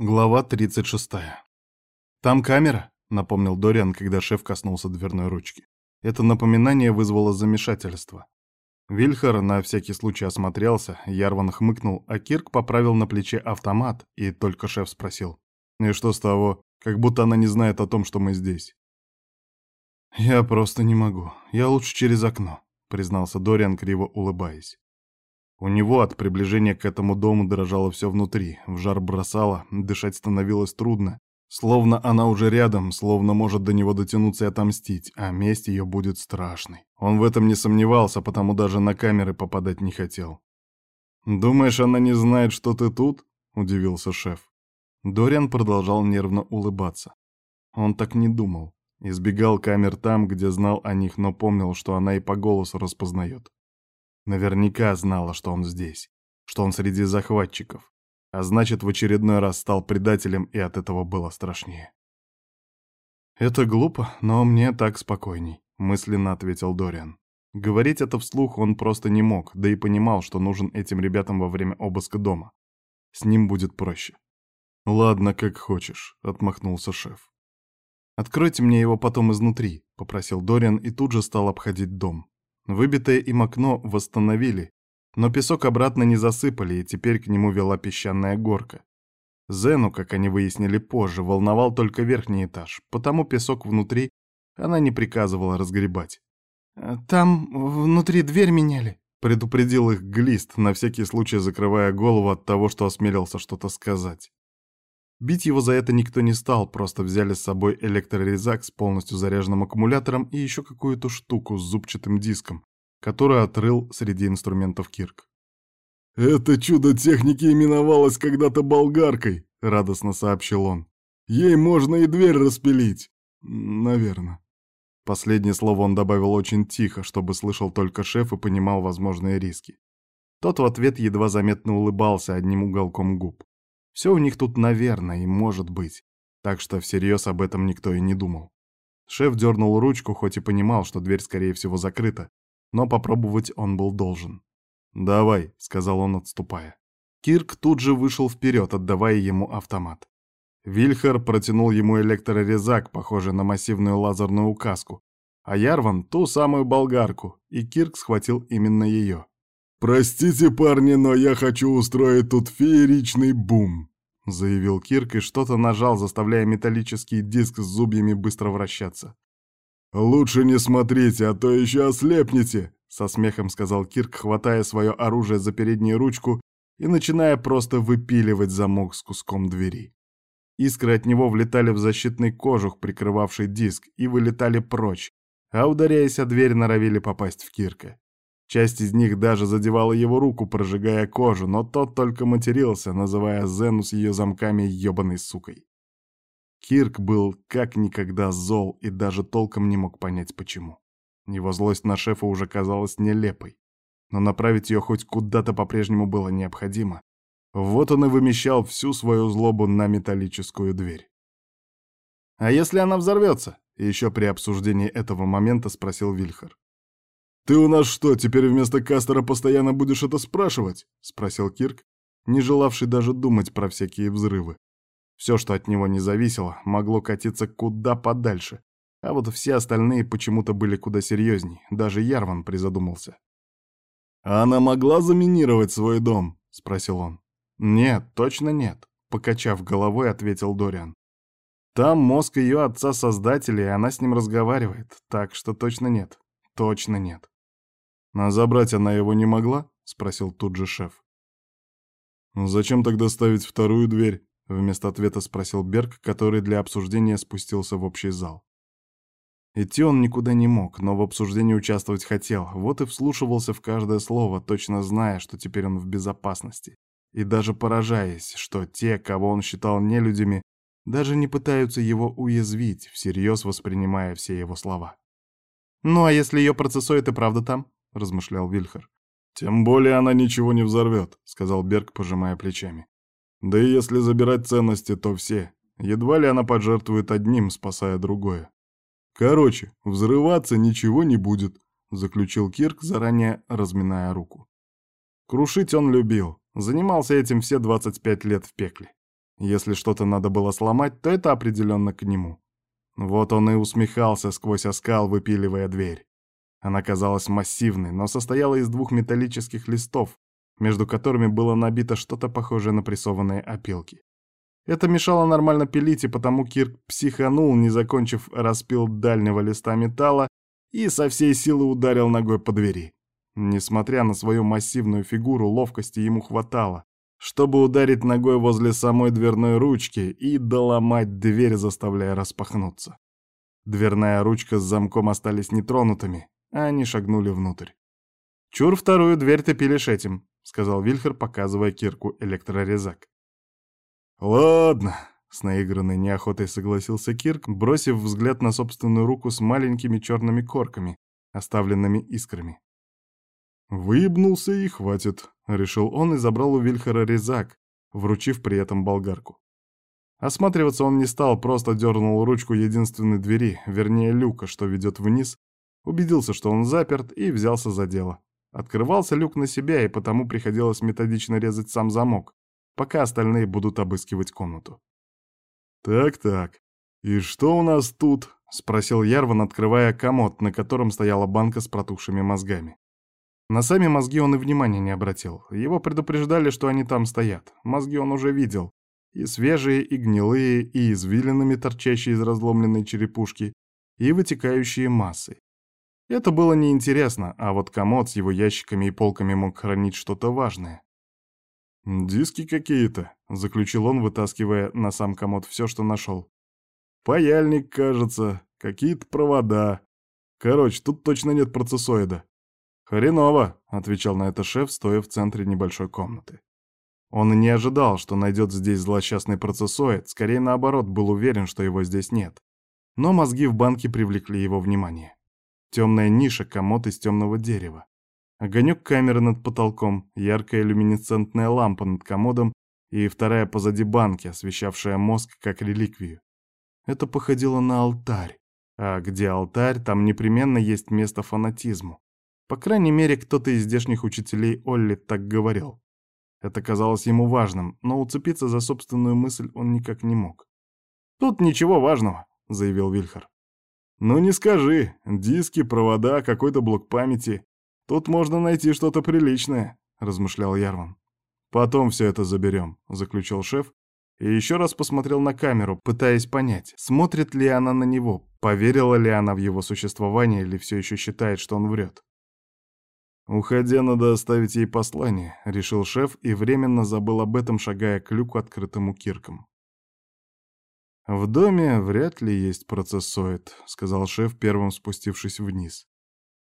Глава 36. «Там камера», — напомнил Дориан, когда шеф коснулся дверной ручки. Это напоминание вызвало замешательство. Вильхар на всякий случай осмотрелся, Ярван хмыкнул, а Кирк поправил на плече автомат, и только шеф спросил. «И что с того? Как будто она не знает о том, что мы здесь». «Я просто не могу. Я лучше через окно», — признался Дориан, криво улыбаясь. У него от приближения к этому дому дрожало все внутри, в жар бросало, дышать становилось трудно. Словно она уже рядом, словно может до него дотянуться и отомстить, а месть ее будет страшной. Он в этом не сомневался, потому даже на камеры попадать не хотел. «Думаешь, она не знает, что ты тут?» — удивился шеф. Дориан продолжал нервно улыбаться. Он так не думал. Избегал камер там, где знал о них, но помнил, что она и по голосу распознает. Наверняка знала, что он здесь, что он среди захватчиков, а значит, в очередной раз стал предателем, и от этого было страшнее. «Это глупо, но мне так спокойней», — мысленно ответил Дориан. Говорить это вслух он просто не мог, да и понимал, что нужен этим ребятам во время обыска дома. С ним будет проще. «Ладно, как хочешь», — отмахнулся шеф. «Откройте мне его потом изнутри», — попросил Дориан и тут же стал обходить дом. Выбитое им окно восстановили, но песок обратно не засыпали, и теперь к нему вела песчаная горка. Зену, как они выяснили позже, волновал только верхний этаж, потому песок внутри она не приказывала разгребать. «Э, «Там внутри дверь меняли», — предупредил их Глист, на всякий случай закрывая голову от того, что осмелился что-то сказать. Бить его за это никто не стал, просто взяли с собой электрорезак с полностью заряженным аккумулятором и еще какую-то штуку с зубчатым диском, которую отрыл среди инструментов Кирк. «Это чудо техники именовалось когда-то болгаркой», — радостно сообщил он. «Ей можно и дверь распилить. Наверное». Последнее слово он добавил очень тихо, чтобы слышал только шеф и понимал возможные риски. Тот в ответ едва заметно улыбался одним уголком губ. Все у них тут, наверное, и может быть. Так что всерьез об этом никто и не думал. Шеф дернул ручку, хоть и понимал, что дверь, скорее всего, закрыта, но попробовать он был должен. «Давай», — сказал он, отступая. Кирк тут же вышел вперед, отдавая ему автомат. Вильхер протянул ему электрорезак, похожий на массивную лазерную указку, а Ярван — ту самую болгарку, и Кирк схватил именно ее. «Простите, парни, но я хочу устроить тут фееричный бум», — заявил Кирк и что-то нажал, заставляя металлический диск с зубьями быстро вращаться. «Лучше не смотрите, а то еще ослепнете», — со смехом сказал Кирк, хватая свое оружие за переднюю ручку и начиная просто выпиливать замок с куском двери. Искры от него влетали в защитный кожух, прикрывавший диск, и вылетали прочь, а ударяясь о дверь, норовили попасть в Кирка. Часть из них даже задевала его руку, прожигая кожу, но тот только матерился, называя Зену с ее замками ебаной сукой. Кирк был как никогда зол и даже толком не мог понять, почему. Его злость на шефа уже казалась нелепой, но направить ее хоть куда-то по-прежнему было необходимо. Вот он и вымещал всю свою злобу на металлическую дверь. «А если она взорвется?» — еще при обсуждении этого момента спросил Вильхар. «Ты у нас что, теперь вместо Кастера постоянно будешь это спрашивать?» — спросил Кирк, не желавший даже думать про всякие взрывы. Все, что от него не зависело, могло катиться куда подальше, а вот все остальные почему-то были куда серьезней, даже Ярван призадумался. «А она могла заминировать свой дом?» — спросил он. «Нет, точно нет», — покачав головой, ответил Дориан. «Там мозг ее отца-создателя, и она с ним разговаривает, так что точно нет, точно нет». «А забрать она его не могла?» — спросил тут же шеф. «Зачем тогда ставить вторую дверь?» — вместо ответа спросил Берг, который для обсуждения спустился в общий зал. Идти он никуда не мог, но в обсуждении участвовать хотел, вот и вслушивался в каждое слово, точно зная, что теперь он в безопасности. И даже поражаясь, что те, кого он считал нелюдями, даже не пытаются его уязвить, всерьез воспринимая все его слова. «Ну а если ее процессует и правда там?» — размышлял Вильхар. «Тем более она ничего не взорвет», — сказал Берг, пожимая плечами. «Да и если забирать ценности, то все. Едва ли она пожертвует одним, спасая другое. Короче, взрываться ничего не будет», — заключил Кирк, заранее разминая руку. Крушить он любил, занимался этим все 25 лет в пекле. Если что-то надо было сломать, то это определенно к нему. Вот он и усмехался сквозь оскал, выпиливая дверь. Она казалась массивной, но состояла из двух металлических листов, между которыми было набито что-то похожее на прессованные опилки. Это мешало нормально пилить, и потому Кирк психанул, не закончив распил дальнего листа металла и со всей силы ударил ногой по двери. Несмотря на свою массивную фигуру, ловкости ему хватало, чтобы ударить ногой возле самой дверной ручки и доломать дверь, заставляя распахнуться. Дверная ручка с замком остались нетронутыми, они шагнули внутрь. «Чур вторую дверь ты пилишь этим», — сказал Вильхер, показывая кирку электрорезак. «Ладно», — с наигранной неохотой согласился Кирк, бросив взгляд на собственную руку с маленькими черными корками, оставленными искрами. «Выебнулся и хватит», — решил он и забрал у Вильхера резак, вручив при этом болгарку. Осматриваться он не стал, просто дернул ручку единственной двери, вернее люка, что ведет вниз, убедился, что он заперт, и взялся за дело. Открывался люк на себя, и потому приходилось методично резать сам замок, пока остальные будут обыскивать комнату. «Так-так, и что у нас тут?» — спросил Ярван, открывая комод, на котором стояла банка с протухшими мозгами. На сами мозги он и внимания не обратил. Его предупреждали, что они там стоят. Мозги он уже видел. И свежие, и гнилые, и извилинами, торчащие из разломленной черепушки, и вытекающие массой. Это было неинтересно, а вот комод с его ящиками и полками мог хранить что-то важное. «Диски какие-то», — заключил он, вытаскивая на сам комод все, что нашел. «Паяльник, кажется, какие-то провода. Короче, тут точно нет процессоида». «Хреново», — отвечал на это шеф, стоя в центре небольшой комнаты. Он не ожидал, что найдет здесь злосчастный процессоид, скорее наоборот, был уверен, что его здесь нет. Но мозги в банке привлекли его внимание. Темная ниша, комод из темного дерева. Огонек камеры над потолком, яркая люминесцентная лампа над комодом и вторая позади банки, освещавшая мозг как реликвию. Это походило на алтарь. А где алтарь, там непременно есть место фанатизму. По крайней мере, кто-то из здешних учителей Олли так говорил. Это казалось ему важным, но уцепиться за собственную мысль он никак не мог. «Тут ничего важного», — заявил Вильхар. «Ну не скажи. Диски, провода, какой-то блок памяти. Тут можно найти что-то приличное», — размышлял Ярван. «Потом все это заберем», — заключил шеф, и еще раз посмотрел на камеру, пытаясь понять, смотрит ли она на него, поверила ли она в его существование или все еще считает, что он врет. «Уходя, надо оставить ей послание», — решил шеф и временно забыл об этом, шагая к люку открытому киркам. «В доме вряд ли есть процессоид», — сказал шеф, первым спустившись вниз.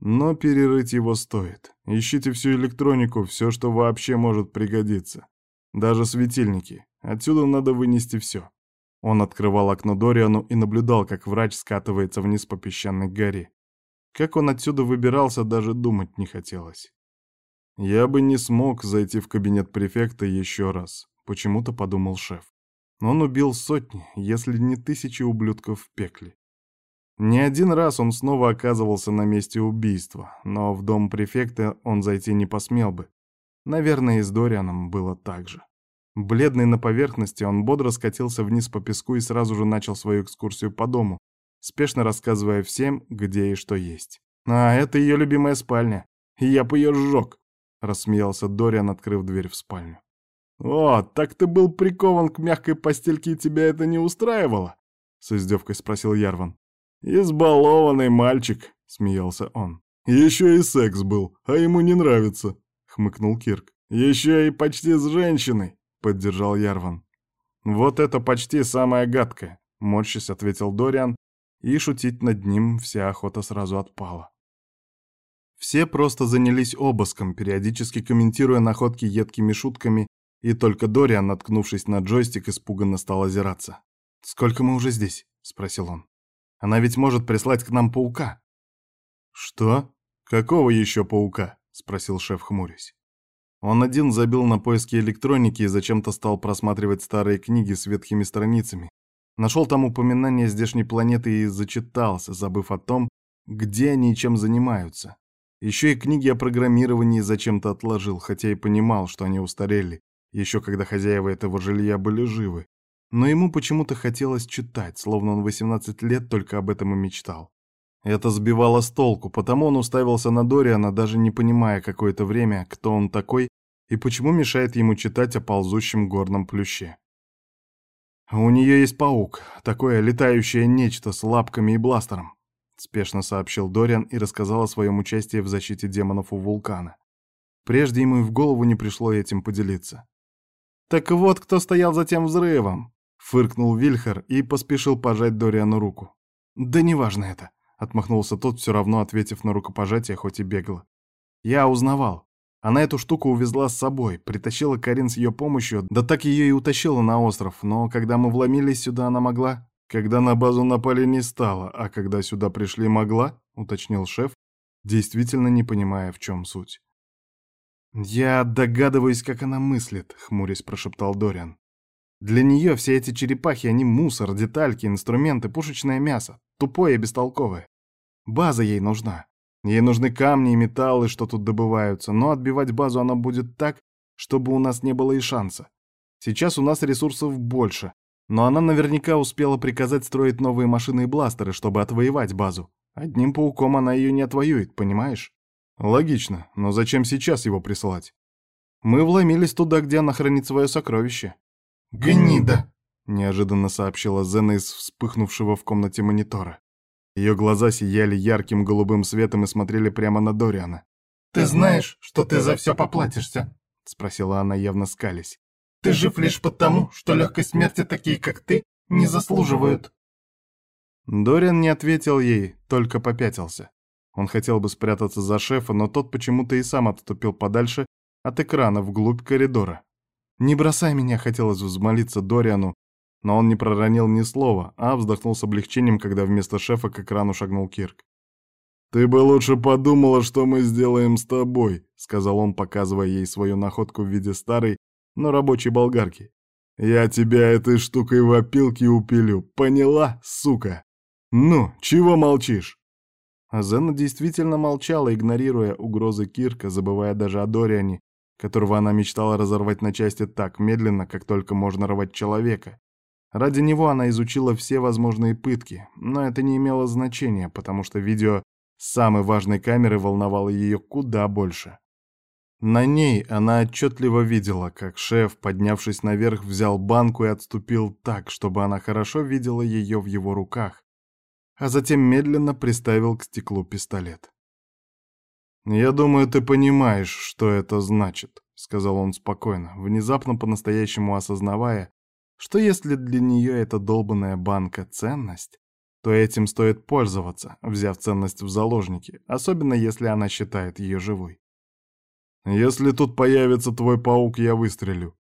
«Но перерыть его стоит. Ищите всю электронику, все, что вообще может пригодиться. Даже светильники. Отсюда надо вынести все». Он открывал окно Дориану и наблюдал, как врач скатывается вниз по песчаной горе. Как он отсюда выбирался, даже думать не хотелось. «Я бы не смог зайти в кабинет префекта еще раз», — почему-то подумал шеф. Он убил сотни, если не тысячи ублюдков в пекле. Не один раз он снова оказывался на месте убийства, но в дом префекта он зайти не посмел бы. Наверное, и с Дорианом было так же. Бледный на поверхности, он бодро скатился вниз по песку и сразу же начал свою экскурсию по дому, спешно рассказывая всем, где и что есть. «А, это ее любимая спальня. Я бы ее сжег», — рассмеялся Дориан, открыв дверь в спальню. «О, так ты был прикован к мягкой постельке, и тебя это не устраивало?» — с издевкой спросил Ярван. «Избалованный мальчик», — смеялся он. «Еще и секс был, а ему не нравится», — хмыкнул Кирк. «Еще и почти с женщиной», — поддержал Ярван. «Вот это почти самое гадкое», — морщись ответил Дориан, и шутить над ним вся охота сразу отпала. Все просто занялись обыском, периодически комментируя находки едкими шутками и только Дориан, наткнувшись на джойстик, испуганно стал озираться. «Сколько мы уже здесь?» — спросил он. «Она ведь может прислать к нам паука». «Что? Какого еще паука?» — спросил шеф, хмурясь. Он один забил на поиски электроники и зачем-то стал просматривать старые книги с ветхими страницами. Нашел там упоминание здешней планеты и зачитался, забыв о том, где они и чем занимаются. Еще и книги о программировании зачем-то отложил, хотя и понимал, что они устарели, еще когда хозяева этого жилья были живы. Но ему почему-то хотелось читать, словно он 18 лет только об этом и мечтал. Это сбивало с толку, потому он уставился на Дориана, даже не понимая какое-то время, кто он такой и почему мешает ему читать о ползущем горном плюще. «У нее есть паук, такое летающее нечто с лапками и бластером», спешно сообщил Дориан и рассказал о своем участии в защите демонов у вулкана. Прежде ему и в голову не пришло этим поделиться. «Так вот, кто стоял за тем взрывом!» — фыркнул Вильхар и поспешил пожать Дориану руку. «Да неважно это», — отмахнулся тот, все равно ответив на рукопожатие, хоть и бегло. «Я узнавал. Она эту штуку увезла с собой, притащила Карин с ее помощью, да так ее и утащила на остров, но когда мы вломились сюда, она могла... Когда на базу напали не стало, а когда сюда пришли могла, уточнил шеф, действительно не понимая, в чем суть. «Я догадываюсь, как она мыслит», — хмурясь прошептал Дориан. «Для нее все эти черепахи, они мусор, детальки, инструменты, пушечное мясо, тупое и бестолковое. База ей нужна. Ей нужны камни и металлы, что тут добываются, но отбивать базу она будет так, чтобы у нас не было и шанса. Сейчас у нас ресурсов больше, но она наверняка успела приказать строить новые машины и бластеры, чтобы отвоевать базу. Одним пауком она ее не отвоюет, понимаешь? Логично, но зачем сейчас его присылать? Мы вломились туда, где она хранит свое сокровище. «Гнида!» — неожиданно сообщила Зена из вспыхнувшего в комнате монитора. Ее глаза сияли ярким голубым светом и смотрели прямо на Дориана. «Ты знаешь, что ты за все поплатишься?» — спросила она, явно скались. «Ты жив лишь потому, что легкой смерти такие, как ты, не заслуживают». Дориан не ответил ей, только попятился. Он хотел бы спрятаться за шефа, но тот почему-то и сам отступил подальше от экрана вглубь коридора. «Не бросай меня», — хотелось взмолиться Дориану, но он не проронил ни слова, а вздохнул с облегчением, когда вместо шефа к экрану шагнул Кирк. «Ты бы лучше подумала, что мы сделаем с тобой», — сказал он, показывая ей свою находку в виде старой, но рабочей болгарки. «Я тебя этой штукой в опилке упилю, поняла, сука? Ну, чего молчишь?» А Зена действительно молчала, игнорируя угрозы Кирка, забывая даже о Дориане, которого она мечтала разорвать на части так медленно, как только можно рвать человека. Ради него она изучила все возможные пытки, но это не имело значения, потому что видео с самой важной камеры волновало ее куда больше. На ней она отчетливо видела, как шеф, поднявшись наверх, взял банку и отступил так, чтобы она хорошо видела ее в его руках, а затем медленно приставил к стеклу пистолет. «Я думаю, ты понимаешь, что это значит», — сказал он спокойно, внезапно по-настоящему осознавая, что если для нее эта долбанная банка — ценность, то этим стоит пользоваться, взяв ценность в заложники, особенно если она считает ее живой. Если тут появится твой паук, я выстрелю.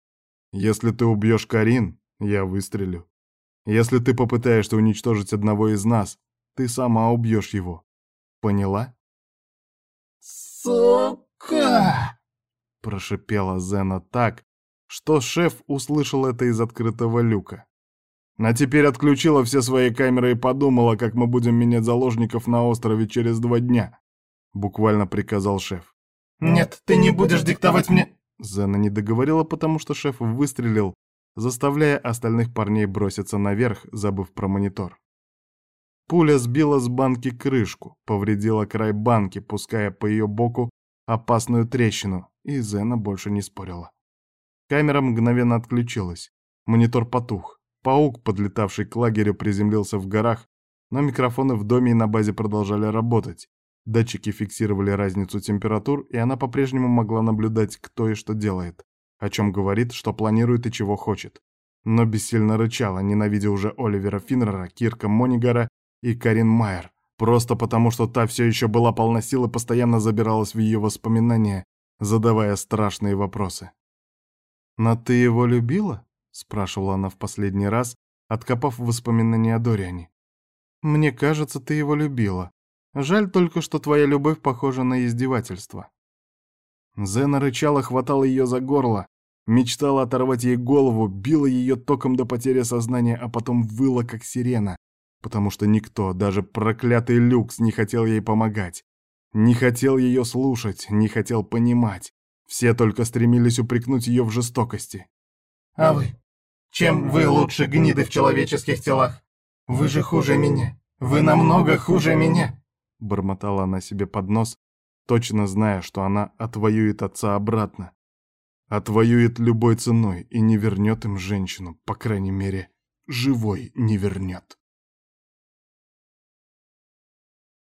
Если ты убьешь Карин, я выстрелю. Если ты попытаешься уничтожить одного из нас, ты сама убьешь его. Поняла? «Сука!» — прошипела Зена так, что шеф услышал это из открытого люка. А теперь отключила все свои камеры и подумала, как мы будем менять заложников на острове через два дня. Буквально приказал шеф. «Нет, ты не будешь диктовать мне...» Зена не договорила, потому что шеф выстрелил, заставляя остальных парней броситься наверх, забыв про монитор. Пуля сбила с банки крышку, повредила край банки, пуская по ее боку опасную трещину, и Зена больше не спорила. Камера мгновенно отключилась. Монитор потух. Паук, подлетавший к лагерю, приземлился в горах, но микрофоны в доме и на базе продолжали работать. Датчики фиксировали разницу температур, и она по-прежнему могла наблюдать, кто и что делает, о чем говорит, что планирует и чего хочет. Но бессильно рычала, ненавидя уже Оливера Финнера, Кирка Монигара и Карин Майер, просто потому что та все еще была полна сил и постоянно забиралась в ее воспоминания, задавая страшные вопросы. «Но ты его любила?» — спрашивала она в последний раз, откопав воспоминания о Дориане. «Мне кажется, ты его любила. Жаль только, что твоя любовь похожа на издевательство». Зена рычала, хватала ее за горло, мечтала оторвать ей голову, била ее током до потери сознания, а потом выла, как сирена, потому что никто, даже проклятый Люкс, не хотел ей помогать, не хотел ее слушать, не хотел понимать, Все только стремились упрекнуть ее в жестокости. «А вы? Чем вы лучше гниды в человеческих телах? Вы же хуже меня. Вы намного хуже меня!» Бормотала она себе под нос, точно зная, что она отвоюет отца обратно. Отвоюет любой ценой и не вернет им женщину, по крайней мере, живой не вернет.